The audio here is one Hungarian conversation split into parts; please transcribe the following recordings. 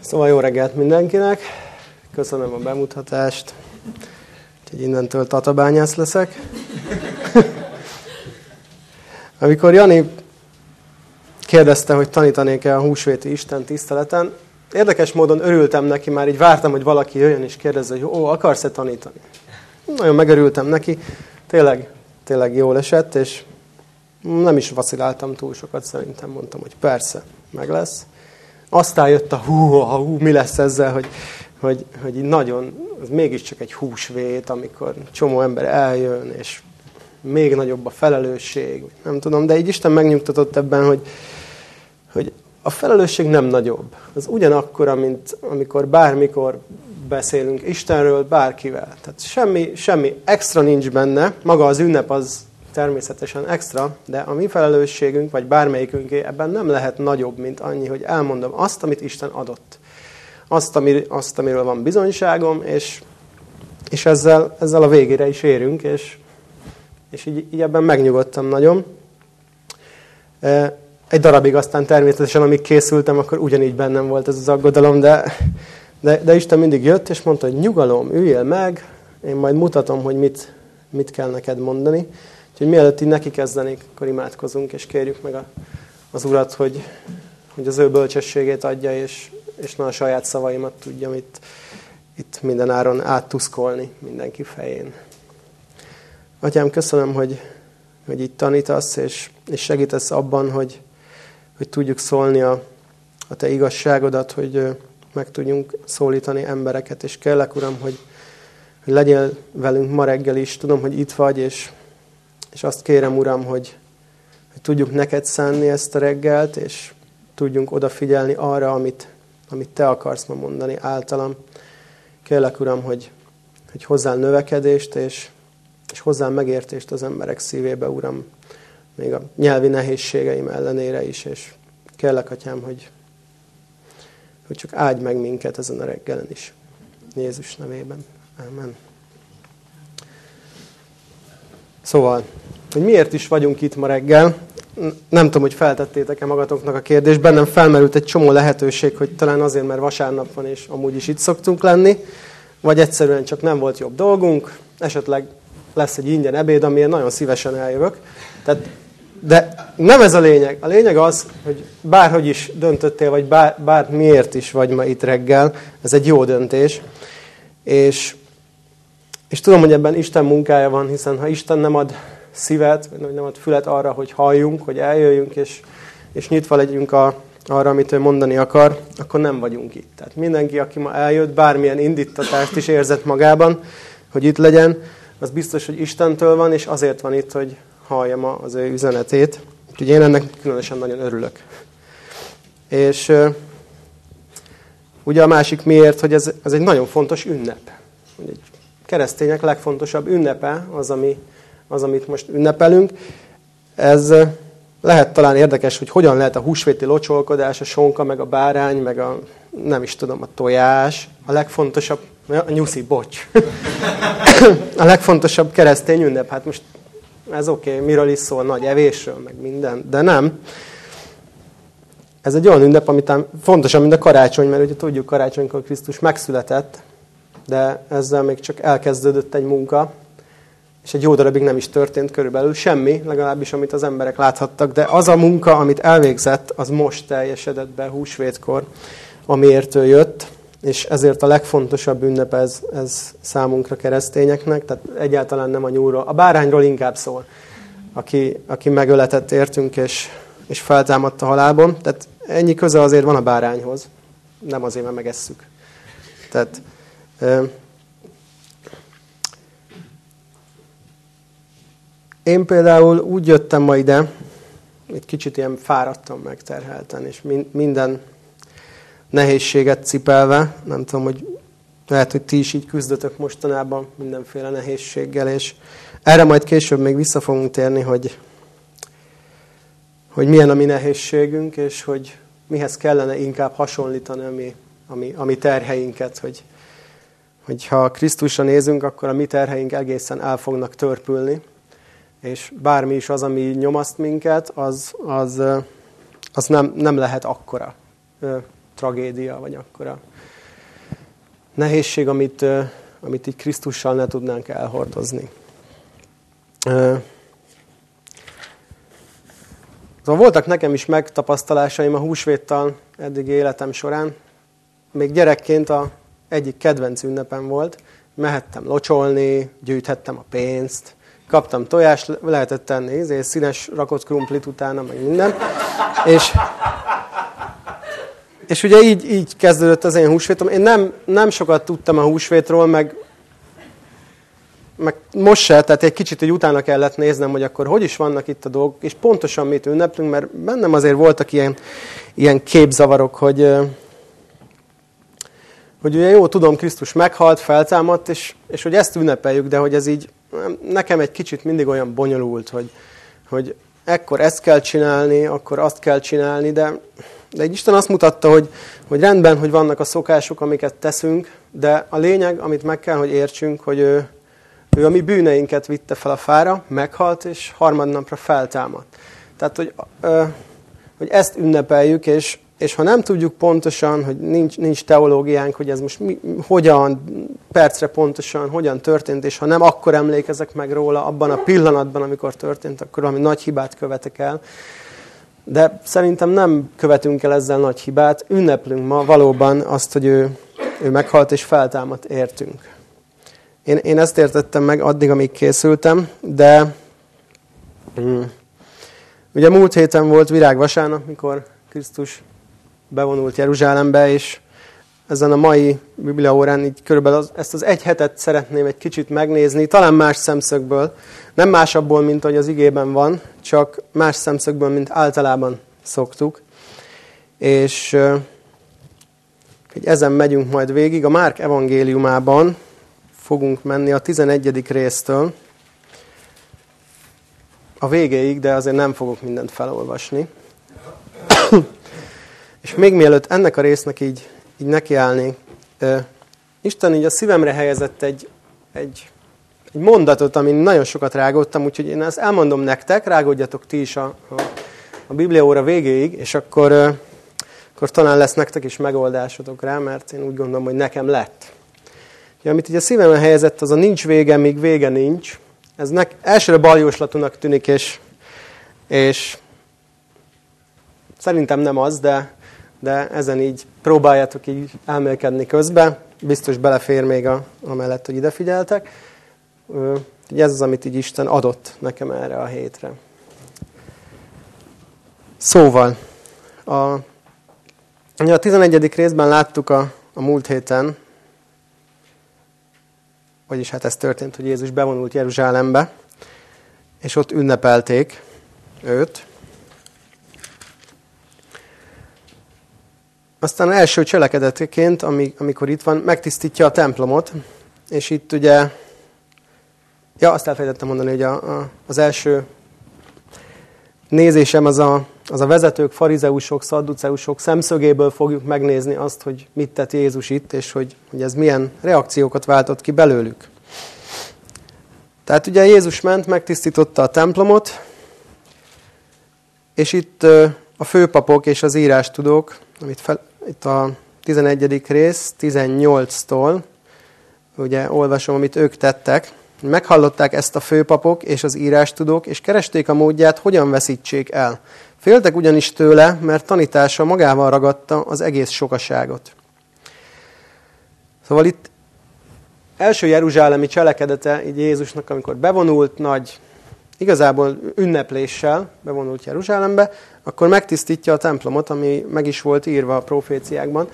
Szóval jó reggelt mindenkinek, köszönöm a bemutatást, úgyhogy innentől tatabányász leszek. Amikor Jani kérdezte, hogy tanítanék-e a húsvéti Isten tiszteleten, érdekes módon örültem neki, már így vártam, hogy valaki jöjjön és kérdezze, hogy ó, akarsz-e tanítani? Nagyon megörültem neki, tényleg, tényleg jól esett, és nem is vaciláltam túl sokat, szerintem mondtam, hogy persze, meg lesz. Aztán jött a hú, a hú, mi lesz ezzel, hogy, hogy, hogy így nagyon, ez mégiscsak egy húsvét, amikor csomó ember eljön, és még nagyobb a felelősség, nem tudom, de így Isten megnyugtatott ebben, hogy, hogy a felelősség nem nagyobb. Az ugyanakkor, mint amikor bármikor beszélünk Istenről, bárkivel. Tehát semmi, semmi extra nincs benne, maga az ünnep az természetesen extra, de a mi felelősségünk, vagy bármelyikünké ebben nem lehet nagyobb, mint annyi, hogy elmondom azt, amit Isten adott. Azt, amir, azt amiről van bizonyságom, és, és ezzel, ezzel a végére is érünk, és, és így, így ebben megnyugodtam nagyon. E, egy darabig aztán természetesen, amíg készültem, akkor ugyanígy bennem volt ez az aggodalom, de, de, de Isten mindig jött, és mondta, hogy nyugalom, üljél meg, én majd mutatom, hogy mit, mit kell neked mondani. Úgyhogy mielőtt így neki kezdenék, akkor imádkozunk, és kérjük meg a, az Urat, hogy, hogy az ő bölcsességét adja, és, és ne a saját szavaimat tudjam itt, itt mindenáron áttuszkolni mindenki fején. Atyám, köszönöm, hogy, hogy itt tanítasz, és, és segítesz abban, hogy, hogy tudjuk szólni a, a Te igazságodat, hogy meg tudjunk szólítani embereket, és kérlek, Uram, hogy, hogy legyél velünk ma reggel is. Tudom, hogy itt vagy, és és azt kérem, Uram, hogy, hogy tudjuk neked szánni ezt a reggelt, és tudjunk odafigyelni arra, amit, amit Te akarsz ma mondani általam. Kérlek, Uram, hogy, hogy hozzál növekedést, és, és hozzál megértést az emberek szívébe, Uram, még a nyelvi nehézségeim ellenére is, és kérlek, Atyám, hogy, hogy csak áldj meg minket ezen a reggelen is. Jézus nevében. Amen. Szóval, hogy miért is vagyunk itt ma reggel, nem tudom, hogy feltettétek-e magatoknak a kérdést, bennem felmerült egy csomó lehetőség, hogy talán azért, mert vasárnap van, és amúgy is itt szoktunk lenni, vagy egyszerűen csak nem volt jobb dolgunk, esetleg lesz egy ingyen ebéd, amilyen nagyon szívesen eljövök. Tehát, de nem ez a lényeg. A lényeg az, hogy bárhogy is döntöttél, vagy bár, bár miért is vagy ma itt reggel, ez egy jó döntés. És és tudom, hogy ebben Isten munkája van, hiszen ha Isten nem ad szívet, vagy nem ad fület arra, hogy halljunk, hogy eljöjjünk, és, és nyitva legyünk a, arra, amit ő mondani akar, akkor nem vagyunk itt. Tehát mindenki, aki ma eljött, bármilyen indítatást is érzett magában, hogy itt legyen, az biztos, hogy Istentől van, és azért van itt, hogy hallja ma az ő üzenetét. Úgyhogy én ennek különösen nagyon örülök. És ugye a másik miért, hogy ez, ez egy nagyon fontos ünnep. Egy keresztények legfontosabb ünnepe az, ami, az, amit most ünnepelünk. Ez lehet talán érdekes, hogy hogyan lehet a húsvéti locsolkodás, a sonka, meg a bárány, meg a, nem is tudom, a tojás. A legfontosabb, a nyuszi, bocs. a legfontosabb keresztény ünnep. Hát most ez oké, okay, miről is szól, nagy evésről, meg minden, de nem. Ez egy olyan ünnep, amit fontosabb, mint a karácsony, mert ugye tudjuk, karácsonykor Krisztus megszületett, de ezzel még csak elkezdődött egy munka, és egy jó darabig nem is történt körülbelül semmi, legalábbis amit az emberek láthattak, de az a munka, amit elvégzett, az most teljesedett be húsvétkor, amiért ő jött, és ezért a legfontosabb ünnep ez, ez számunkra keresztényeknek, tehát egyáltalán nem a nyúlról, a bárányról inkább szól, aki, aki megöletett értünk, és, és feltámadt a halálban, tehát ennyi köze azért van a bárányhoz, nem azért, mert megesszük. Tehát én például úgy jöttem ma ide, egy kicsit ilyen fáradtam, megterhelten, és minden nehézséget cipelve, nem tudom, hogy lehet, hogy ti is így küzdötök mostanában mindenféle nehézséggel, és erre majd később még vissza fogunk térni, hogy, hogy milyen a mi nehézségünk, és hogy mihez kellene inkább hasonlítani a mi, ami, a mi terheinket, hogy, hogy ha Krisztusra nézünk, akkor a mi terheink egészen el fognak törpülni, és bármi is az, ami nyomaszt minket, az, az, az nem, nem lehet akkora. tragédia, vagy akkora nehézség, amit, amit így Krisztussal ne tudnánk elhordozni. Szóval voltak nekem is megtapasztalásaim a húsvéttal eddig életem során. Még gyerekként a egyik kedvenc ünnepem volt. Mehettem locsolni, gyűjthettem a pénzt, kaptam tojást, lehetett tenni, izé, színes rakott krumplit utána, meg minden. És, és ugye így, így kezdődött az én húsvétom. Én nem, nem sokat tudtam a húsvétról, meg meg most se, tehát egy kicsit hogy utána kellett néznem, hogy akkor hogy is vannak itt a dolgok, és pontosan mit ünneplünk, mert bennem azért voltak ilyen, ilyen képzavarok, hogy, hogy ugye jó, tudom, Krisztus meghalt, feltámadt, és, és hogy ezt ünnepeljük, de hogy ez így nekem egy kicsit mindig olyan bonyolult, hogy, hogy ekkor ezt kell csinálni, akkor azt kell csinálni, de, de egy Isten azt mutatta, hogy, hogy rendben, hogy vannak a szokások, amiket teszünk, de a lényeg, amit meg kell, hogy értsünk, hogy ő, ő a mi bűneinket vitte fel a fára, meghalt, és harmadnapra feltámadt. Tehát, hogy, ö, hogy ezt ünnepeljük, és, és ha nem tudjuk pontosan, hogy nincs, nincs teológiánk, hogy ez most mi, hogyan, percre pontosan, hogyan történt, és ha nem, akkor emlékezek meg róla abban a pillanatban, amikor történt, akkor valami nagy hibát követek el. De szerintem nem követünk el ezzel nagy hibát, ünneplünk ma valóban azt, hogy ő, ő meghalt és feltámadt értünk. Én, én ezt értettem meg addig, amíg készültem, de mm, ugye múlt héten volt virágvasárnap, mikor Krisztus bevonult Jeruzsálembe, és ezen a mai bibliaórán így körülbelül az, ezt az egy hetet szeretném egy kicsit megnézni, talán más szemszögből, nem másabból, mint hogy az igében van, csak más szemszögből, mint általában szoktuk. És hogy ezen megyünk majd végig. A Márk evangéliumában fogunk menni a 11. résztől a végéig, de azért nem fogok mindent felolvasni. És még mielőtt ennek a résznek így, így nekiállni, Isten így a szívemre helyezett egy, egy, egy mondatot, amin nagyon sokat rágódtam, úgyhogy én ezt elmondom nektek, rágódjatok ti is a, a, a Biblia óra végéig, és akkor, akkor talán lesz nektek is megoldásotok rá, mert én úgy gondolom, hogy nekem lett. Ja, amit így a szívemre helyezett, az a nincs vége, míg vége nincs. Ez nek, elsőre baljóslatúnak tűnik, és, és szerintem nem az, de, de ezen így próbáljátok így elmélkedni közben. Biztos belefér még a, amellett, hogy ide figyeltek. Ez az, amit így Isten adott nekem erre a hétre. Szóval, a, a 11. részben láttuk a, a múlt héten, vagyis hát ez történt, hogy Jézus bevonult Jeruzsálembe, és ott ünnepelték őt. Aztán első cselekedeteként, amikor itt van, megtisztítja a templomot, és itt ugye, ja, azt elfelejtettem mondani, hogy a, a, az első nézésem az a, az a vezetők, farizeusok, szadduceusok szemszögéből fogjuk megnézni azt, hogy mit tett Jézus itt, és hogy, hogy ez milyen reakciókat váltott ki belőlük. Tehát ugye Jézus ment, megtisztította a templomot, és itt a főpapok és az írástudók, amit fel, itt a 11. rész, 18-tól, ugye olvasom, amit ők tettek, Meghallották ezt a főpapok és az írástudók, és keresték a módját, hogyan veszítsék el. Féltek ugyanis tőle, mert tanítása magával ragadta az egész sokaságot. Szóval itt első jeruzsálemi cselekedete így Jézusnak, amikor bevonult nagy, igazából ünnepléssel bevonult Jeruzsálembe, akkor megtisztítja a templomot, ami meg is volt írva a proféciákban,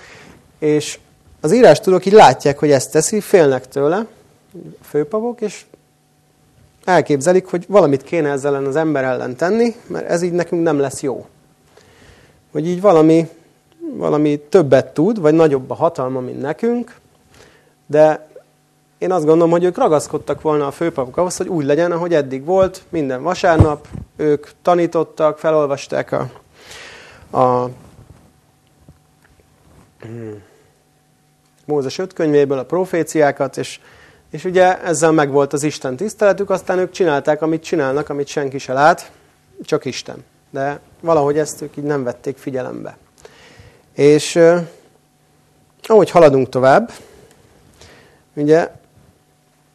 és az írás tudok így látják, hogy ezt teszi, félnek tőle, főpavok, és elképzelik, hogy valamit kéne ezzel ellen az ember ellen tenni, mert ez így nekünk nem lesz jó. Hogy így valami, valami többet tud, vagy nagyobb a hatalma, mint nekünk, de én azt gondolom, hogy ők ragaszkodtak volna a főpapok ahhoz, hogy úgy legyen, ahogy eddig volt, minden vasárnap, ők tanítottak, felolvasták a, a hmm, Mózes öt könyvéből a proféciákat, és és ugye ezzel megvolt az Isten tiszteletük, aztán ők csinálták, amit csinálnak, amit senki se lát, csak Isten. De valahogy ezt ők így nem vették figyelembe. És ahogy haladunk tovább, ugye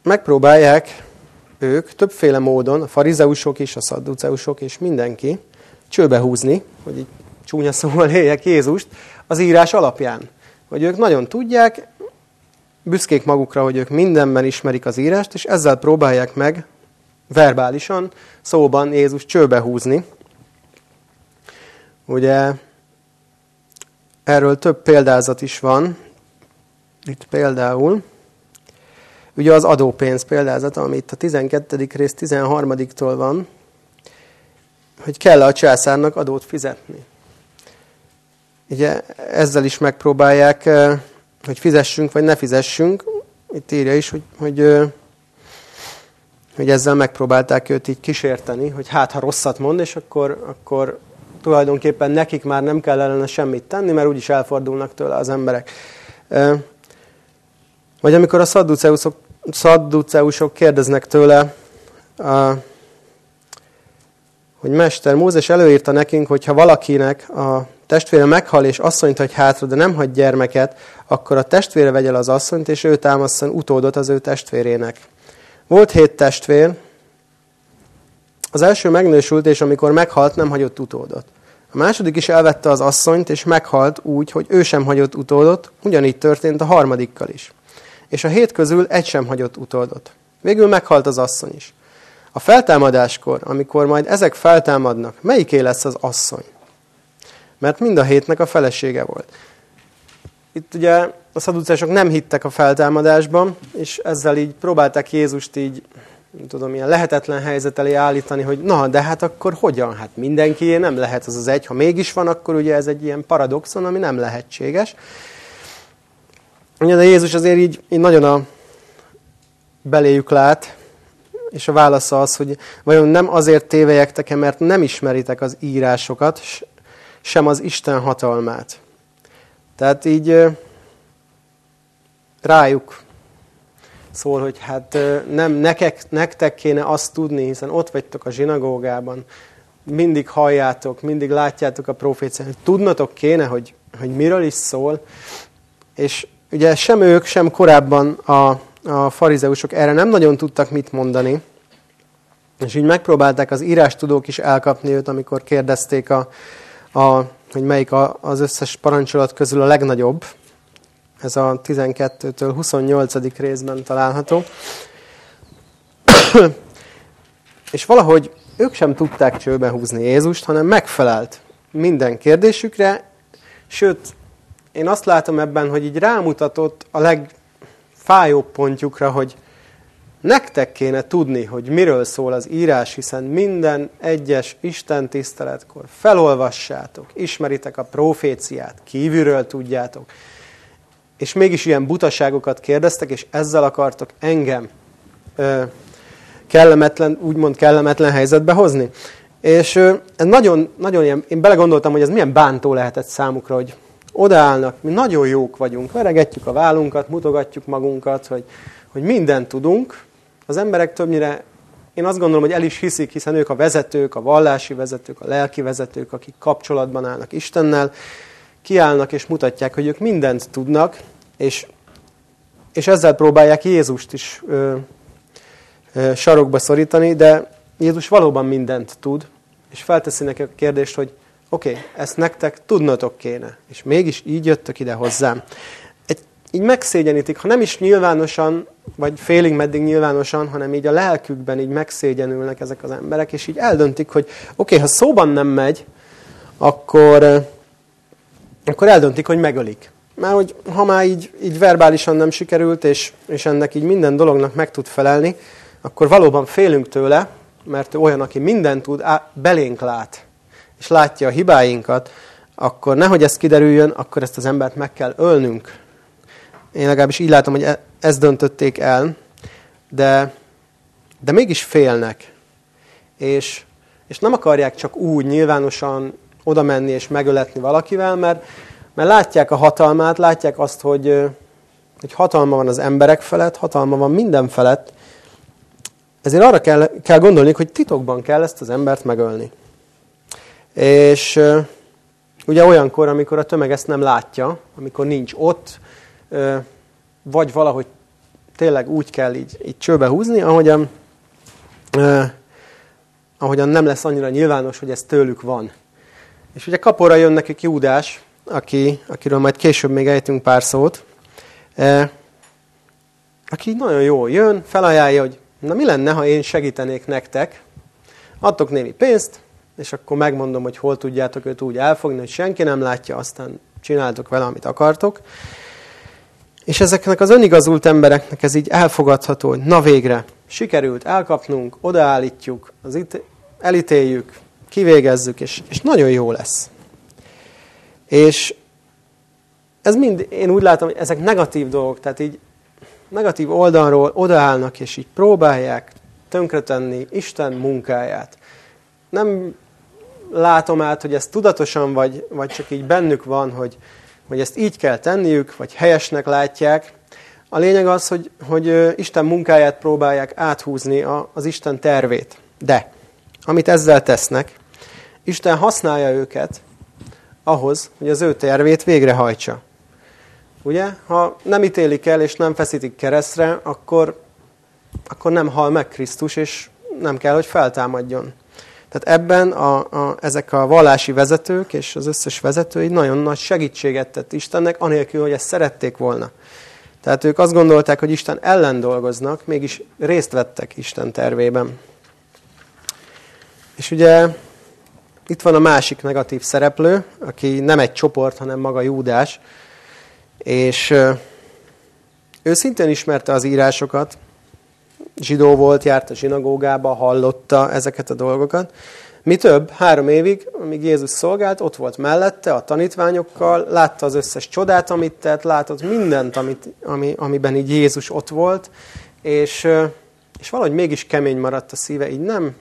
megpróbálják ők többféle módon, a farizeusok is, a szadduceusok és mindenki csőbe húzni, hogy így csúnya szóval éljek Jézust, az írás alapján. Hogy ők nagyon tudják, büszkék magukra, hogy ők mindenben ismerik az írást, és ezzel próbálják meg verbálisan, szóban Jézus csőbe húzni. Ugye erről több példázat is van. Itt például, ugye az adópénz példázata, ami itt a 12. rész 13-tól van, hogy kell a császárnak adót fizetni. Ugye ezzel is megpróbálják, eh, hogy fizessünk, vagy ne fizessünk. Itt írja is, hogy, hogy, eh, hogy ezzel megpróbálták őt így kísérteni, hogy hát, ha rosszat mond, és akkor, akkor tulajdonképpen nekik már nem kell ellene semmit tenni, mert úgyis elfordulnak tőle az emberek. Vagy amikor a szadduceusok, szadduceusok kérdeznek tőle, hogy Mester, Mózes előírta nekünk, hogy ha valakinek a testvére meghal és asszonyt hagy hátra, de nem hagy gyermeket, akkor a testvére vegye el az asszonyt, és ő támaszson utódot az ő testvérének. Volt hét testvér, az első megnősült, és amikor meghalt, nem hagyott utódot. A második is elvette az asszonyt, és meghalt úgy, hogy ő sem hagyott utódot, ugyanígy történt a harmadikkal is. És a hét közül egy sem hagyott utódot. Végül meghalt az asszony is. A feltámadáskor, amikor majd ezek feltámadnak, melyiké lesz az asszony? Mert mind a hétnek a felesége volt. Itt ugye a szaducások nem hittek a feltámadásban, és ezzel így próbálták Jézust így, nem tudom, ilyen lehetetlen helyzet elé állítani, hogy na, de hát akkor hogyan? Hát mindenki nem lehet az az egy. Ha mégis van, akkor ugye ez egy ilyen paradoxon, ami nem lehetséges. Ugye, de Jézus azért így, így nagyon a beléjük lát, és a válasza az, hogy vajon nem azért tévejektek-e, mert nem ismeritek az írásokat, sem az Isten hatalmát. Tehát így rájuk szól, hogy hát nem nekek, nektek kéne azt tudni, hiszen ott vagytok a zsinagógában, mindig halljátok, mindig látjátok a proféciát, tudnatok kéne, hogy, hogy miről is szól, és ugye sem ők, sem korábban a a farizeusok erre nem nagyon tudtak mit mondani, és így megpróbálták az írástudók is elkapni őt, amikor kérdezték, a, a, hogy melyik a, az összes parancsolat közül a legnagyobb. Ez a 12-től 28. részben található. és valahogy ők sem tudták csőbe húzni Jézust, hanem megfelelt minden kérdésükre, sőt, én azt látom ebben, hogy így rámutatott a leg, fájó pontjukra, hogy nektek kéne tudni, hogy miről szól az írás, hiszen minden egyes Isten tiszteletkor felolvassátok, ismeritek a proféciát, kívülről tudjátok, és mégis ilyen butaságokat kérdeztek, és ezzel akartok engem ö, kellemetlen, úgymond kellemetlen helyzetbe hozni. És ö, ez nagyon, nagyon ilyen, én belegondoltam, hogy ez milyen bántó lehetett számukra, hogy odaállnak, mi nagyon jók vagyunk, veregetjük a vállunkat, mutogatjuk magunkat, hogy, hogy mindent tudunk. Az emberek többnyire, én azt gondolom, hogy el is hiszik, hiszen ők a vezetők, a vallási vezetők, a lelki vezetők, akik kapcsolatban állnak Istennel, kiállnak és mutatják, hogy ők mindent tudnak, és, és ezzel próbálják Jézust is ö, ö, sarokba szorítani, de Jézus valóban mindent tud, és felteszi neki a kérdést, hogy Oké, okay, ezt nektek tudnotok kéne. És mégis így jöttök ide hozzám. Egy, így megszégyenítik, ha nem is nyilvánosan, vagy félig meddig nyilvánosan, hanem így a lelkükben így megszégyenülnek ezek az emberek, és így eldöntik, hogy oké, okay, ha szóban nem megy, akkor, akkor eldöntik, hogy megölik. Már hogy ha már így, így verbálisan nem sikerült, és, és ennek így minden dolognak meg tud felelni, akkor valóban félünk tőle, mert olyan, aki mindent tud, á, belénk lát és látja a hibáinkat, akkor nehogy ez kiderüljön, akkor ezt az embert meg kell ölnünk. Én legalábbis így látom, hogy e- ezt döntötték el, de, de mégis félnek. És, és nem akarják csak úgy nyilvánosan oda menni és megöletni valakivel, mert, mert látják a hatalmát, látják azt, hogy, hogy hatalma van az emberek felett, hatalma van minden felett, ezért arra kell, kell gondolni, hogy titokban kell ezt az embert megölni. És ugye olyankor, amikor a tömeg ezt nem látja, amikor nincs ott, vagy valahogy tényleg úgy kell így, így csőbe húzni, ahogyan, ahogyan nem lesz annyira nyilvános, hogy ez tőlük van. És ugye kapóra jön nekik Júdás, aki, akiről majd később még ejtünk pár szót, aki nagyon jól jön, felajánlja, hogy na mi lenne, ha én segítenék nektek, adtok némi pénzt, és akkor megmondom, hogy hol tudjátok őt úgy elfogni, hogy senki nem látja, aztán csináltok vele, amit akartok. És ezeknek az önigazult embereknek ez így elfogadható, hogy na végre, sikerült elkapnunk, odaállítjuk, az itt elítéljük, kivégezzük, és, és nagyon jó lesz. És ez mind, én úgy látom, hogy ezek negatív dolgok, tehát így negatív oldalról odaállnak, és így próbálják tönkretenni Isten munkáját. Nem látom át, hogy ez tudatosan, vagy, vagy csak így bennük van, hogy, hogy ezt így kell tenniük, vagy helyesnek látják. A lényeg az, hogy, hogy Isten munkáját próbálják áthúzni a, az Isten tervét. De, amit ezzel tesznek, Isten használja őket ahhoz, hogy az ő tervét végrehajtsa. Ugye? Ha nem ítélik el és nem feszítik keresztre, akkor, akkor nem hal meg Krisztus, és nem kell, hogy feltámadjon. Tehát ebben a, a, ezek a vallási vezetők és az összes vezetői nagyon nagy segítséget tett Istennek, anélkül, hogy ezt szerették volna. Tehát ők azt gondolták, hogy Isten ellen dolgoznak, mégis részt vettek Isten tervében. És ugye itt van a másik negatív szereplő, aki nem egy csoport, hanem maga Júdás, és ő szintén ismerte az írásokat, zsidó volt, járt a zsinagógába, hallotta ezeket a dolgokat. Mi több, három évig, amíg Jézus szolgált, ott volt mellette a tanítványokkal, látta az összes csodát, amit tett, látott mindent, amit, ami, amiben így Jézus ott volt, és, és valahogy mégis kemény maradt a szíve, így nem,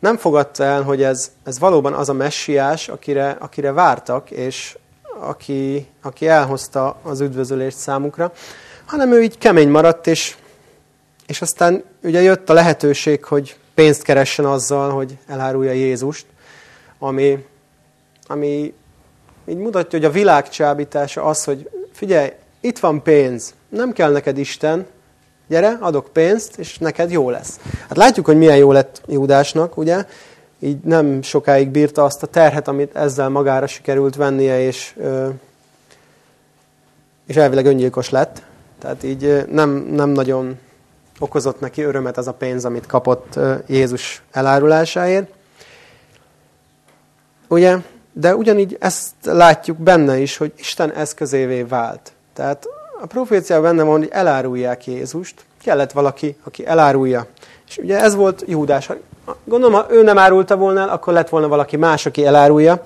nem fogadta el, hogy ez, ez valóban az a messiás, akire, akire vártak, és aki, aki elhozta az üdvözölést számukra, hanem ő így kemény maradt, és és aztán ugye jött a lehetőség, hogy pénzt keressen azzal, hogy elárulja Jézust, ami, ami így mutatja, hogy a világ csábítása az, hogy figyelj, itt van pénz, nem kell neked Isten, gyere, adok pénzt, és neked jó lesz. Hát látjuk, hogy milyen jó lett Júdásnak, ugye? Így nem sokáig bírta azt a terhet, amit ezzel magára sikerült vennie, és, és elvileg öngyilkos lett. Tehát így nem, nem nagyon okozott neki örömet az a pénz, amit kapott Jézus elárulásáért. Ugye? De ugyanígy ezt látjuk benne is, hogy Isten eszközévé vált. Tehát a proféciában benne van, hogy elárulják Jézust. Kellett valaki, aki elárulja. És ugye ez volt Júdás. Gondolom, ha ő nem árulta volna el, akkor lett volna valaki más, aki elárulja.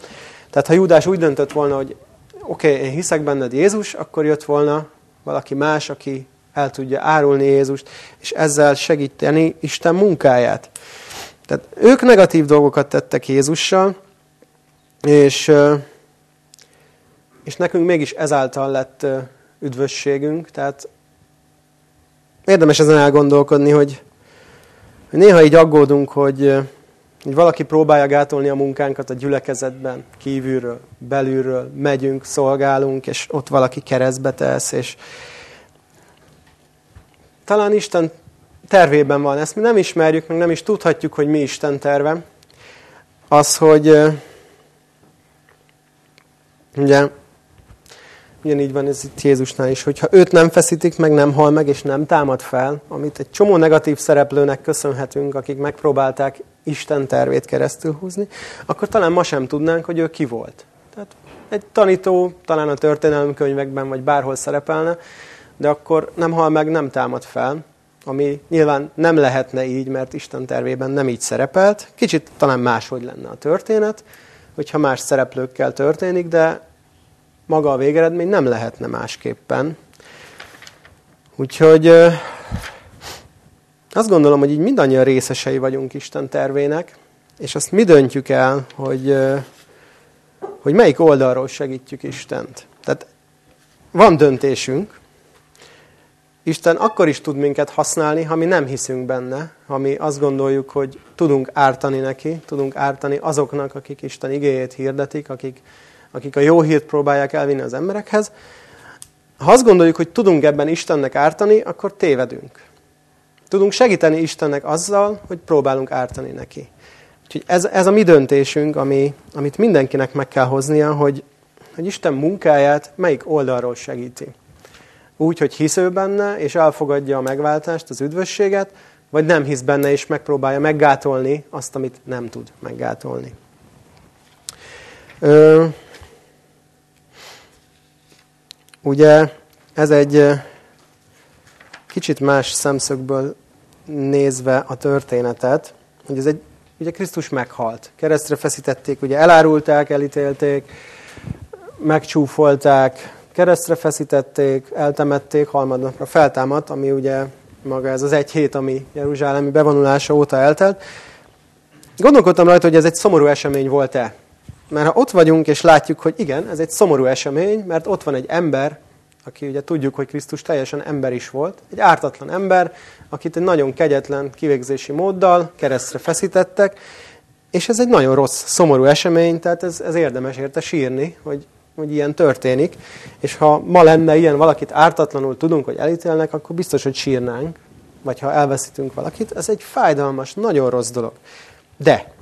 Tehát ha Júdás úgy döntött volna, hogy oké, okay, én hiszek benned Jézus, akkor jött volna valaki más, aki el tudja árulni Jézust, és ezzel segíteni Isten munkáját. Tehát ők negatív dolgokat tettek Jézussal, és, és nekünk mégis ezáltal lett üdvösségünk. Tehát érdemes ezen elgondolkodni, hogy, hogy néha így aggódunk, hogy, hogy valaki próbálja gátolni a munkánkat a gyülekezetben, kívülről, belülről, megyünk, szolgálunk, és ott valaki keresztbe tesz, és, talán Isten tervében van. Ezt mi nem ismerjük, meg nem is tudhatjuk, hogy mi Isten terve. Az, hogy ugye, ugyanígy van ez itt Jézusnál is, hogyha őt nem feszítik meg, nem hal meg, és nem támad fel, amit egy csomó negatív szereplőnek köszönhetünk, akik megpróbálták Isten tervét keresztül húzni, akkor talán ma sem tudnánk, hogy ő ki volt. Tehát egy tanító talán a történelmi könyvekben, vagy bárhol szerepelne, de akkor nem hal meg, nem támad fel, ami nyilván nem lehetne így, mert Isten tervében nem így szerepelt. Kicsit talán máshogy lenne a történet, hogyha más szereplőkkel történik, de maga a végeredmény nem lehetne másképpen. Úgyhogy azt gondolom, hogy így mindannyian részesei vagyunk Isten tervének, és azt mi döntjük el, hogy, hogy melyik oldalról segítjük Istent. Tehát van döntésünk, Isten akkor is tud minket használni, ha mi nem hiszünk benne, ha mi azt gondoljuk, hogy tudunk ártani neki, tudunk ártani azoknak, akik Isten igéjét hirdetik, akik, akik a jó hírt próbálják elvinni az emberekhez, Ha azt gondoljuk, hogy tudunk ebben Istennek ártani, akkor tévedünk. Tudunk segíteni Istennek azzal, hogy próbálunk ártani neki. Úgyhogy ez, ez a mi döntésünk, ami, amit mindenkinek meg kell hoznia, hogy, hogy Isten munkáját melyik oldalról segíti. Úgy, hogy hisz ő benne, és elfogadja a megváltást, az üdvösséget, vagy nem hisz benne, és megpróbálja meggátolni azt, amit nem tud meggátolni. Ö, ugye ez egy kicsit más szemszögből nézve a történetet, hogy ez egy, ugye Krisztus meghalt. Keresztre feszítették, ugye elárulták, elítélték, megcsúfolták, keresztre feszítették, eltemették, harmadnapra feltámadt, ami ugye maga ez az egy hét, ami Jeruzsálemi bevonulása óta eltelt. Gondolkodtam rajta, hogy ez egy szomorú esemény volt-e. Mert ha ott vagyunk, és látjuk, hogy igen, ez egy szomorú esemény, mert ott van egy ember, aki ugye tudjuk, hogy Krisztus teljesen ember is volt, egy ártatlan ember, akit egy nagyon kegyetlen kivégzési móddal keresztre feszítettek, és ez egy nagyon rossz, szomorú esemény, tehát ez, ez érdemes érte sírni, hogy, hogy ilyen történik. És ha ma lenne ilyen, valakit ártatlanul tudunk, hogy elítélnek, akkor biztos, hogy sírnánk, vagy ha elveszítünk valakit. Ez egy fájdalmas, nagyon rossz dolog. De,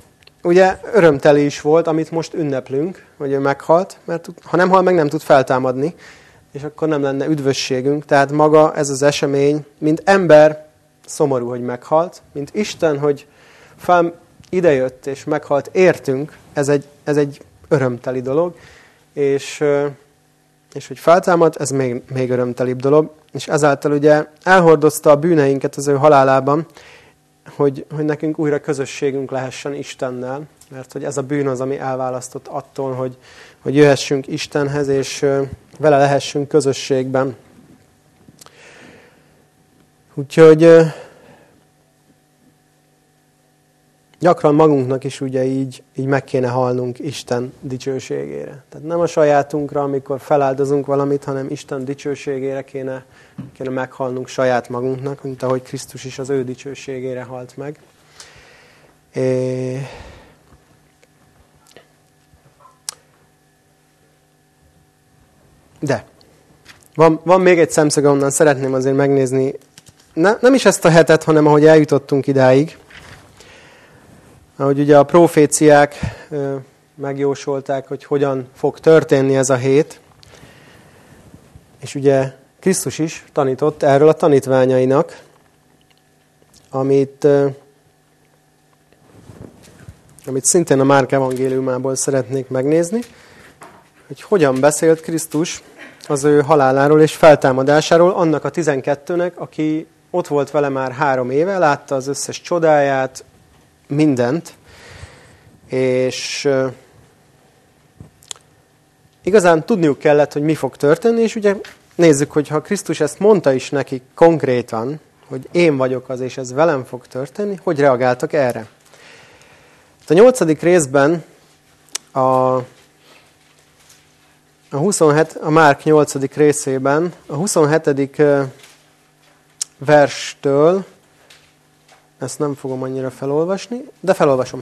ugye örömteli is volt, amit most ünneplünk, hogy ő meghalt, mert ha nem hal meg, nem tud feltámadni és akkor nem lenne üdvösségünk. Tehát maga ez az esemény, mint ember, szomorú, hogy meghalt, mint Isten, hogy fel idejött és meghalt értünk, ez egy, ez egy örömteli dolog, és, és hogy feltámad, ez még, még örömtelibb dolog, és ezáltal ugye elhordozta a bűneinket az ő halálában, hogy, hogy nekünk újra közösségünk lehessen Istennel, mert hogy ez a bűn az, ami elválasztott attól, hogy, hogy jöhessünk Istenhez, és vele lehessünk közösségben. Úgyhogy gyakran magunknak is ugye így, így meg kéne halnunk Isten dicsőségére. Tehát nem a sajátunkra, amikor feláldozunk valamit, hanem Isten dicsőségére kéne, kéne meghalnunk saját magunknak, mint ahogy Krisztus is az ő dicsőségére halt meg. É... De van, van még egy szemszög, onnan szeretném azért megnézni, ne, nem is ezt a hetet, hanem ahogy eljutottunk idáig. Ahogy ugye a proféciák megjósolták, hogy hogyan fog történni ez a hét. És ugye Krisztus is tanított erről a tanítványainak, amit, amit szintén a Márk evangéliumából szeretnék megnézni hogy hogyan beszélt Krisztus az ő haláláról és feltámadásáról annak a tizenkettőnek, aki ott volt vele már három éve, látta az összes csodáját, mindent, és igazán tudniuk kellett, hogy mi fog történni, és ugye nézzük, hogy ha Krisztus ezt mondta is nekik konkrétan, hogy én vagyok az, és ez velem fog történni, hogy reagáltak erre. A nyolcadik részben a a 27, a Márk 8. részében, a 27. verstől, ezt nem fogom annyira felolvasni, de felolvasom.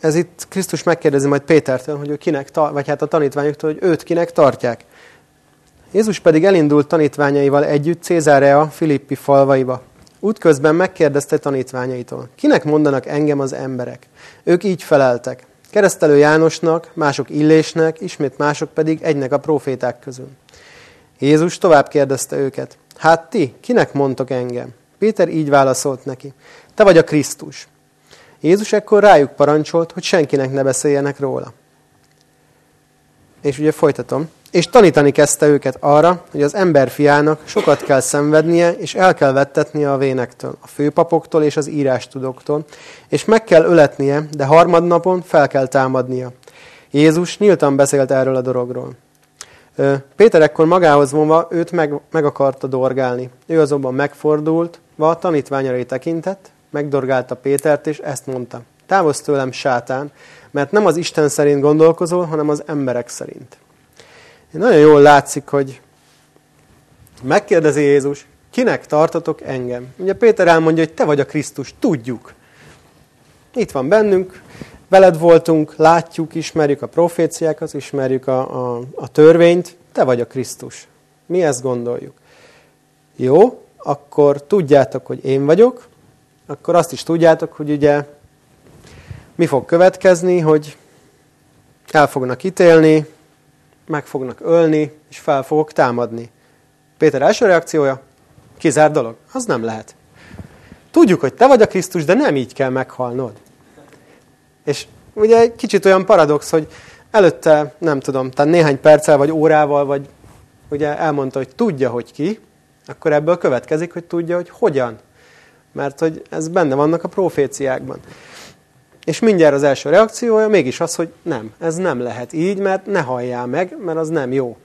Ez itt Krisztus megkérdezi majd Pétertől, hogy ő kinek, vagy hát a tanítványoktól, hogy őt kinek tartják. Jézus pedig elindult tanítványaival együtt Cézárea Filippi falvaiba. Útközben megkérdezte tanítványaitól, kinek mondanak engem az emberek? Ők így feleltek. Keresztelő Jánosnak, mások Illésnek, ismét mások pedig egynek a proféták közül. Jézus tovább kérdezte őket, hát ti, kinek mondtok engem? Péter így válaszolt neki, te vagy a Krisztus. Jézus ekkor rájuk parancsolt, hogy senkinek ne beszéljenek róla. És ugye folytatom és tanítani kezdte őket arra, hogy az emberfiának sokat kell szenvednie, és el kell vettetnie a vénektől, a főpapoktól és az írástudoktól, és meg kell öletnie, de harmadnapon fel kell támadnia. Jézus nyíltan beszélt erről a dologról. Péter ekkor magához vonva őt meg, meg akarta dorgálni. Ő azonban megfordult, a tanítványai tekintett, megdorgálta Pétert, és ezt mondta. Távozz tőlem, sátán, mert nem az Isten szerint gondolkozol, hanem az emberek szerint. Nagyon jól látszik, hogy megkérdezi Jézus, kinek tartotok engem? Ugye Péter elmondja, hogy te vagy a Krisztus, tudjuk. Itt van bennünk, veled voltunk, látjuk, ismerjük a proféciákat, ismerjük a, a, a törvényt, te vagy a Krisztus. Mi ezt gondoljuk. Jó, akkor tudjátok, hogy én vagyok, akkor azt is tudjátok, hogy ugye mi fog következni, hogy el fognak ítélni, meg fognak ölni, és fel fogok támadni. Péter első reakciója, kizárt dolog, az nem lehet. Tudjuk, hogy te vagy a Krisztus, de nem így kell meghalnod. És ugye egy kicsit olyan paradox, hogy előtte, nem tudom, tehát néhány perccel, vagy órával, vagy ugye elmondta, hogy tudja, hogy ki, akkor ebből következik, hogy tudja, hogy hogyan. Mert hogy ez benne vannak a proféciákban. És mindjárt az első reakciója mégis az, hogy nem, ez nem lehet így, mert ne halljál meg, mert az nem jó.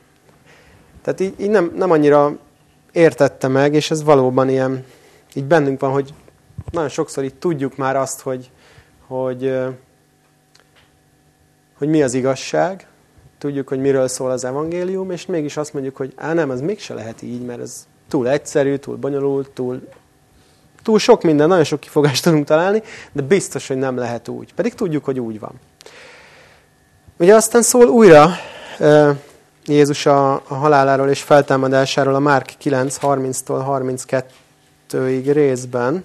Tehát így, így nem, nem annyira értette meg, és ez valóban ilyen, így bennünk van, hogy nagyon sokszor így tudjuk már azt, hogy, hogy, hogy mi az igazság, tudjuk, hogy miről szól az evangélium, és mégis azt mondjuk, hogy á nem, ez mégse lehet így, mert ez túl egyszerű, túl bonyolult, túl Túl sok minden, nagyon sok kifogást tudunk találni, de biztos, hogy nem lehet úgy. Pedig tudjuk, hogy úgy van. Ugye aztán szól újra Jézus a, a haláláról és feltámadásáról a Márk 9, 30-tól 32-ig részben.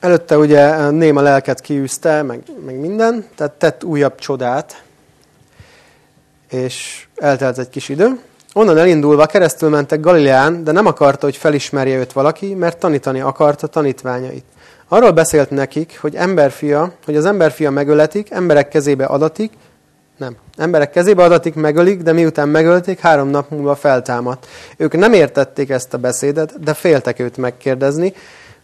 Előtte ugye néma lelket kiűzte, meg, meg minden, tehát tett újabb csodát, és eltelt egy kis idő. Onnan elindulva keresztül mentek Galileán, de nem akarta, hogy felismerje őt valaki, mert tanítani akarta tanítványait. Arról beszélt nekik, hogy emberfia, hogy az emberfia megöletik, emberek kezébe adatik, nem, emberek kezébe adatik, megölik, de miután megölték, három nap múlva feltámadt. Ők nem értették ezt a beszédet, de féltek őt megkérdezni.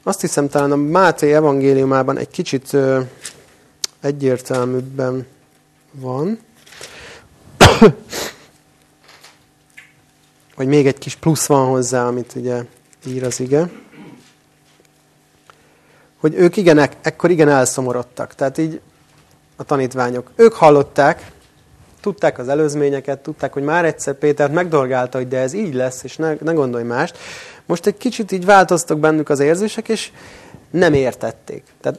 Azt hiszem, talán a Máté evangéliumában egy kicsit ö, egyértelműbben van vagy még egy kis plusz van hozzá, amit ugye ír az ige, hogy ők igen, ekkor igen elszomorodtak. Tehát így a tanítványok. Ők hallották, tudták az előzményeket, tudták, hogy már egyszer Pétert megdorgálta, hogy de ez így lesz, és ne, ne gondolj mást. Most egy kicsit így változtak bennük az érzések, és nem értették. Tehát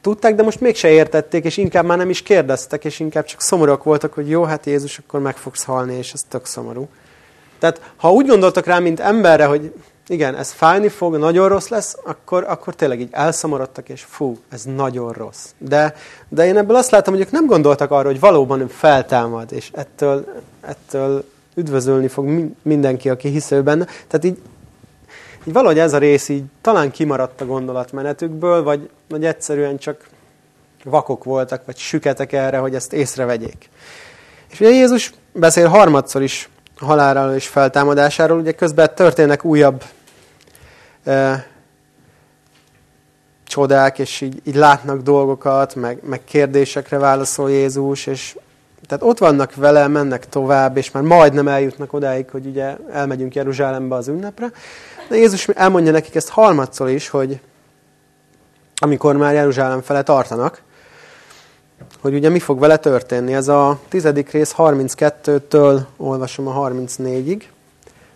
tudták, de most mégse értették, és inkább már nem is kérdeztek, és inkább csak szomorúak voltak, hogy jó, hát Jézus, akkor meg fogsz halni, és ez tök szomorú. Tehát ha úgy gondoltak rá, mint emberre, hogy igen, ez fájni fog, nagyon rossz lesz, akkor, akkor tényleg így elszomorodtak, és fú, ez nagyon rossz. De, de én ebből azt látom, hogy ők nem gondoltak arra, hogy valóban ő feltámad, és ettől, ettől üdvözölni fog mindenki, aki hisz benne. Tehát így, így valahogy ez a rész így talán kimaradt a gondolatmenetükből, vagy, vagy egyszerűen csak vakok voltak, vagy süketek erre, hogy ezt észrevegyék. És ugye Jézus beszél harmadszor is haláláról és feltámadásáról. Ugye közben történnek újabb e, csodák, és így, így látnak dolgokat, meg, meg kérdésekre válaszol Jézus, és tehát ott vannak vele, mennek tovább, és már majdnem eljutnak odáig, hogy ugye elmegyünk Jeruzsálembe az ünnepre. De Jézus elmondja nekik ezt harmadszor is, hogy amikor már Jeruzsálem fele tartanak, hogy ugye mi fog vele történni. Ez a tizedik rész 32-től olvasom a 34-ig,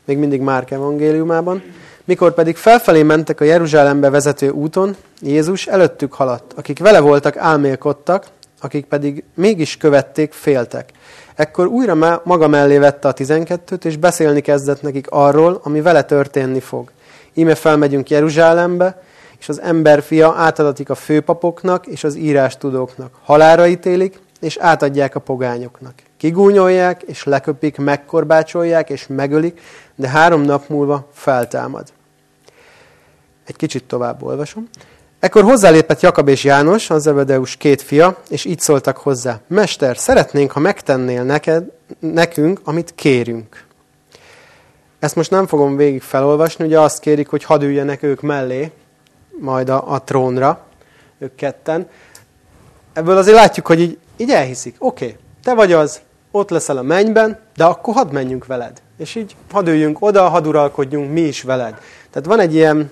még mindig Márk evangéliumában. Mikor pedig felfelé mentek a Jeruzsálembe vezető úton, Jézus előttük haladt. Akik vele voltak, álmélkodtak, akik pedig mégis követték, féltek. Ekkor újra maga mellé vette a tizenkettőt, és beszélni kezdett nekik arról, ami vele történni fog. Íme felmegyünk Jeruzsálembe, és az emberfia átadatik a főpapoknak és az írástudóknak. Halára ítélik, és átadják a pogányoknak. Kigúnyolják, és leköpik, megkorbácsolják, és megölik, de három nap múlva feltámad. Egy kicsit tovább olvasom. Ekkor hozzálépett Jakab és János, az Zebedeus két fia, és így szóltak hozzá. Mester, szeretnénk, ha megtennél neked, nekünk, amit kérünk. Ezt most nem fogom végig felolvasni, ugye azt kérik, hogy hadd üljenek ők mellé, majd a, a trónra, ők ketten. Ebből azért látjuk, hogy így, így elhiszik. Oké, okay, te vagy az, ott leszel a mennyben, de akkor hadd menjünk veled. És így hadd üljünk oda, hadd uralkodjunk mi is veled. Tehát van egy ilyen,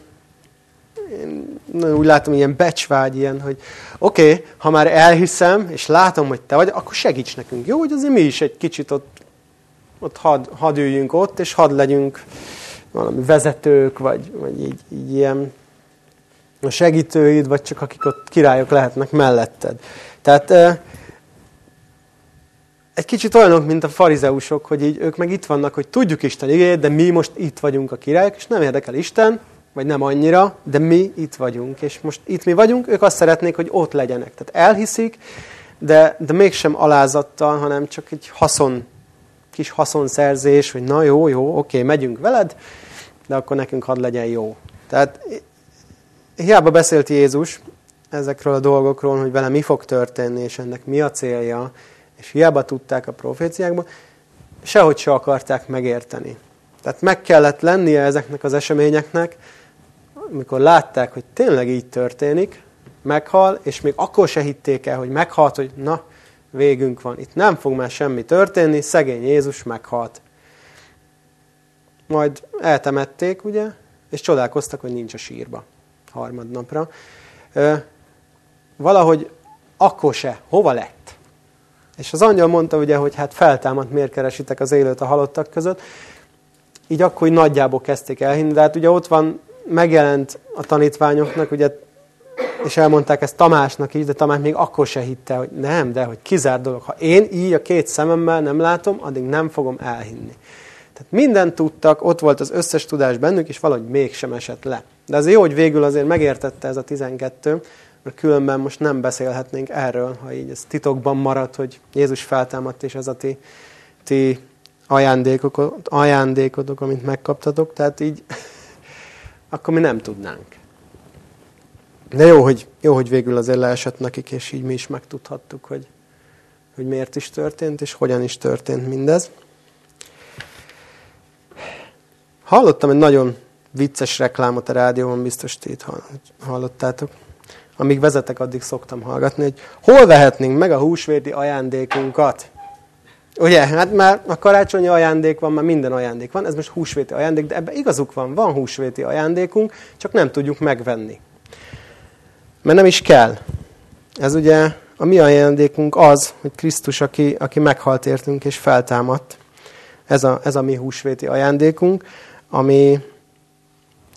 én úgy látom, ilyen becsvágy, ilyen, hogy oké, okay, ha már elhiszem, és látom, hogy te vagy, akkor segíts nekünk. Jó, hogy azért mi is egy kicsit ott, ott hadd had üljünk ott, és hadd legyünk valami vezetők, vagy, vagy így, így ilyen a segítőid, vagy csak akik ott királyok lehetnek melletted. Tehát egy kicsit olyanok, mint a farizeusok, hogy így ők meg itt vannak, hogy tudjuk Isten igényét, de mi most itt vagyunk a királyok, és nem érdekel Isten, vagy nem annyira, de mi itt vagyunk. És most itt mi vagyunk, ők azt szeretnék, hogy ott legyenek. Tehát elhiszik, de, de mégsem alázattal, hanem csak egy haszon, kis haszonszerzés, hogy na jó, jó, oké, megyünk veled, de akkor nekünk hadd legyen jó. Tehát hiába beszélt Jézus ezekről a dolgokról, hogy vele mi fog történni, és ennek mi a célja, és hiába tudták a proféciákban, sehogy se akarták megérteni. Tehát meg kellett lennie ezeknek az eseményeknek, amikor látták, hogy tényleg így történik, meghal, és még akkor se hitték el, hogy meghalt, hogy na, végünk van. Itt nem fog már semmi történni, szegény Jézus meghalt. Majd eltemették, ugye, és csodálkoztak, hogy nincs a sírba harmadnapra. Valahogy akkor se, hova lett? És az angyal mondta ugye, hogy hát feltámadt, miért keresitek az élőt a halottak között. Így akkor hogy nagyjából kezdték elhinni, de hát ugye ott van, megjelent a tanítványoknak, ugye, és elmondták ezt Tamásnak is, de Tamás még akkor se hitte, hogy nem, de hogy kizárt dolog. Ha én így a két szememmel nem látom, addig nem fogom elhinni. Tehát mindent tudtak, ott volt az összes tudás bennük, és valahogy mégsem esett le. De az jó, hogy végül azért megértette ez a 12, mert különben most nem beszélhetnénk erről, ha így ez titokban marad, hogy Jézus feltámadt, és ez a ti, ti ajándékok, ajándékodok, amit megkaptatok, tehát így akkor mi nem tudnánk. De jó, hogy, jó, hogy végül azért leesett nekik, és így mi is megtudhattuk, hogy, hogy miért is történt, és hogyan is történt mindez. Hallottam egy nagyon vicces reklámot a rádióban, biztos ti itt hallottátok. Amíg vezetek, addig szoktam hallgatni, hogy hol vehetnénk meg a húsvéti ajándékunkat. Ugye, hát már a karácsonyi ajándék van, már minden ajándék van, ez most húsvéti ajándék, de ebben igazuk van, van húsvéti ajándékunk, csak nem tudjuk megvenni. Mert nem is kell. Ez ugye a mi ajándékunk az, hogy Krisztus, aki, aki meghalt értünk és feltámadt. Ez a, ez a mi húsvéti ajándékunk, ami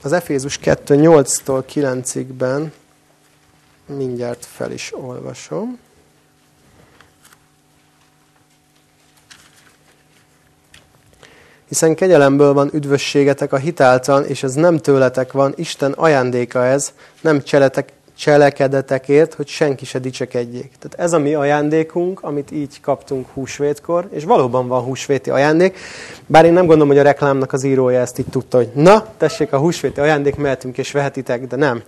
az Efézus 2, 8-tól 9-ben mindjárt fel is olvasom. Hiszen kegyelemből van üdvösségetek a hitáltal, és ez nem tőletek van, Isten ajándéka ez, nem cseletek, cselekedetekért, hogy senki se dicsekedjék. Tehát ez a mi ajándékunk, amit így kaptunk húsvétkor, és valóban van húsvéti ajándék, bár én nem gondolom, hogy a reklámnak az írója ezt így tudta, hogy na, tessék a húsvéti ajándék, mehetünk és vehetitek, de nem.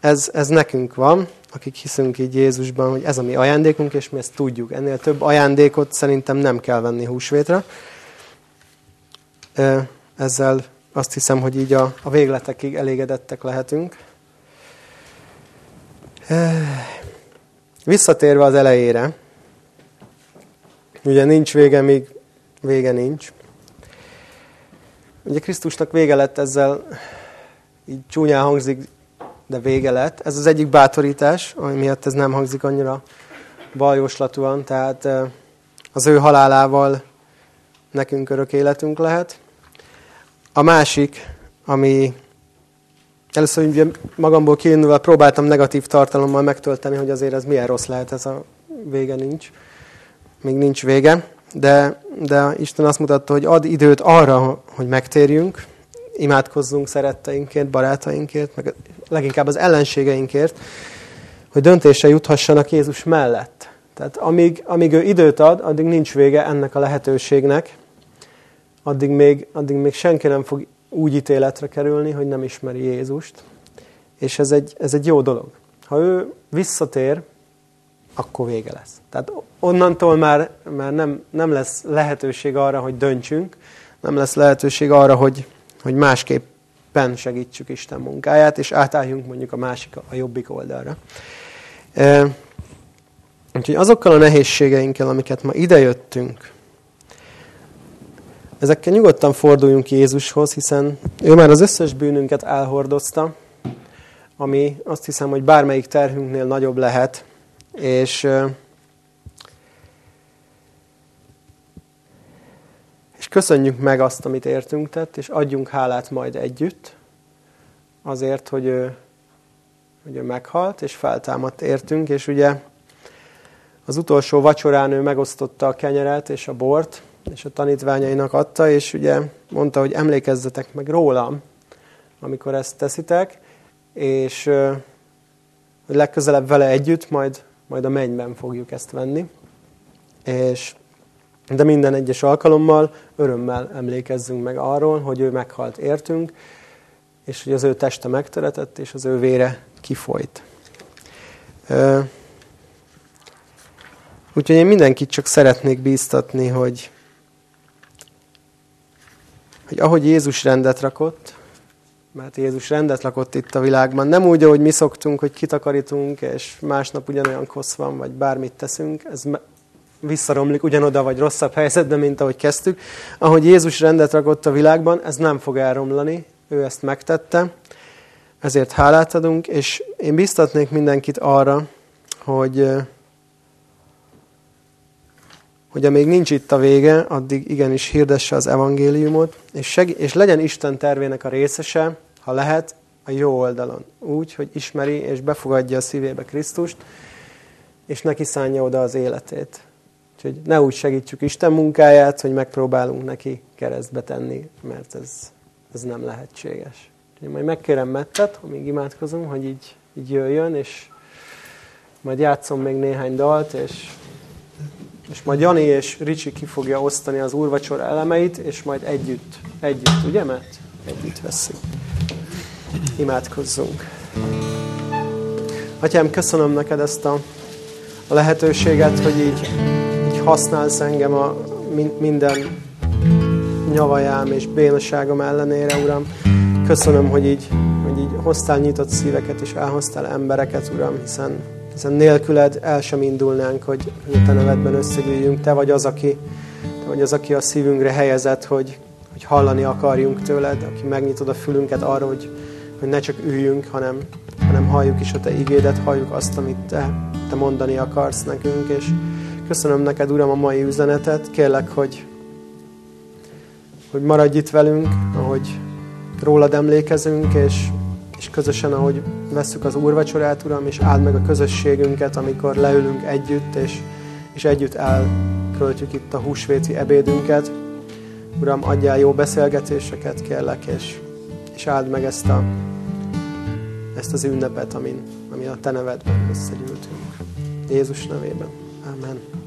Ez, ez nekünk van, akik hiszünk így Jézusban, hogy ez a mi ajándékunk, és mi ezt tudjuk. Ennél több ajándékot szerintem nem kell venni húsvétra. Ezzel azt hiszem, hogy így a, a végletekig elégedettek lehetünk. Visszatérve az elejére, ugye nincs vége, míg vége nincs. Ugye Krisztusnak vége lett ezzel, így csúnyán hangzik, de vége lett. Ez az egyik bátorítás, ami miatt ez nem hangzik annyira baljóslatúan, tehát az ő halálával nekünk örök életünk lehet. A másik, ami először ugye magamból kiindulva próbáltam negatív tartalommal megtölteni, hogy azért ez milyen rossz lehet, ez a vége nincs. Még nincs vége, de, de Isten azt mutatta, hogy ad időt arra, hogy megtérjünk, imádkozzunk szeretteinkért, barátainkért, meg leginkább az ellenségeinkért, hogy döntése juthassanak Jézus mellett. Tehát amíg, amíg ő időt ad, addig nincs vége ennek a lehetőségnek, addig még, addig még senki nem fog úgy ítéletre kerülni, hogy nem ismeri Jézust. És ez egy, ez egy jó dolog. Ha ő visszatér, akkor vége lesz. Tehát onnantól már, már nem, nem lesz lehetőség arra, hogy döntsünk, nem lesz lehetőség arra, hogy, hogy másképpen segítsük Isten munkáját, és átálljunk mondjuk a másik, a jobbik oldalra. E, úgyhogy azokkal a nehézségeinkkel, amiket ma idejöttünk, ezekkel nyugodtan forduljunk Jézushoz, hiszen ő már az összes bűnünket elhordozta, ami azt hiszem, hogy bármelyik terhünknél nagyobb lehet, és, és köszönjük meg azt, amit értünk tett, és adjunk hálát majd együtt, azért, hogy ő, hogy ő meghalt, és feltámadt értünk, és ugye Az utolsó vacsorán ő megosztotta a kenyeret és a bort, és a tanítványainak adta, és ugye mondta, hogy emlékezzetek meg rólam, amikor ezt teszitek, és hogy legközelebb vele együtt, majd, majd a mennyben fogjuk ezt venni. És, de minden egyes alkalommal örömmel emlékezzünk meg arról, hogy ő meghalt értünk, és hogy az ő teste megtöretett, és az ő vére kifolyt. Úgyhogy én mindenkit csak szeretnék bíztatni, hogy, hogy ahogy Jézus rendet rakott, mert Jézus rendet lakott itt a világban, nem úgy, ahogy mi szoktunk, hogy kitakarítunk, és másnap ugyanolyan kosz van, vagy bármit teszünk, ez visszaromlik ugyanoda, vagy rosszabb helyzetbe, mint ahogy kezdtük. Ahogy Jézus rendet rakott a világban, ez nem fog elromlani, ő ezt megtette, ezért hálát adunk, és én biztatnék mindenkit arra, hogy hogy amíg nincs itt a vége, addig igenis hirdesse az evangéliumot, és, seg- és legyen Isten tervének a részese, ha lehet, a jó oldalon. Úgy, hogy ismeri és befogadja a szívébe Krisztust, és neki szánja oda az életét. Úgyhogy ne úgy segítsük Isten munkáját, hogy megpróbálunk neki keresztbe tenni, mert ez, ez nem lehetséges. Úgyhogy majd megkérem Mettet, amíg imádkozunk, hogy így, így jöjjön, és majd játszom még néhány dalt, és és majd Jani és Ricsi ki fogja osztani az úrvacsora elemeit, és majd együtt, együtt, ugye, mert együtt veszik. Imádkozzunk. Atyám, köszönöm neked ezt a, a lehetőséget, hogy így, így használsz engem a minden nyavajám és bénaságom ellenére, Uram. Köszönöm, hogy így, hogy így hoztál nyitott szíveket, és elhoztál embereket, Uram, hiszen hiszen nélküled el sem indulnánk, hogy a Te nevedben összegyűjjünk. Te vagy az, aki, te vagy az, aki a szívünkre helyezett, hogy, hogy hallani akarjunk tőled, aki megnyitod a fülünket arra, hogy, hogy ne csak üljünk, hanem, hanem halljuk is a Te igédet, halljuk azt, amit Te, te mondani akarsz nekünk, és köszönöm neked, Uram, a mai üzenetet. Kérlek, hogy, hogy maradj itt velünk, ahogy rólad emlékezünk, és és közösen, ahogy vesszük az úrvacsorát, Uram, és áld meg a közösségünket, amikor leülünk együtt, és, és együtt elköltjük itt a húsvéti ebédünket. Uram, adjál jó beszélgetéseket, kérlek, és, és áld meg ezt, a, ezt az ünnepet, amin, amin a Te nevedben összegyűltünk. Jézus nevében. Amen.